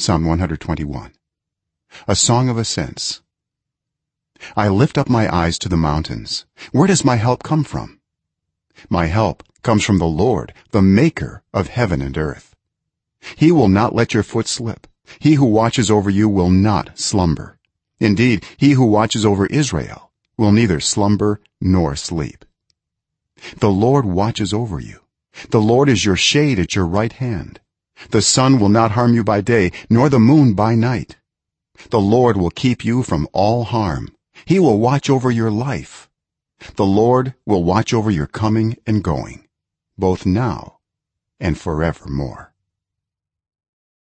psalm 121 a song of ascents. I lift up my eyes to the mountains. Where does my help come from? My help comes from the lord the maker of heaven and earth. He will not let your foot slip. He who watches over you will not slumber. Indeed he who watches over israel will neither slumber nor sleep. The lord watches over you. The lord is your shade at your right hand the sun will not harm you by day nor the moon by night. The lord will keep you from all harm. He will watch over your life. The lord will watch over your coming and going both now and forevermore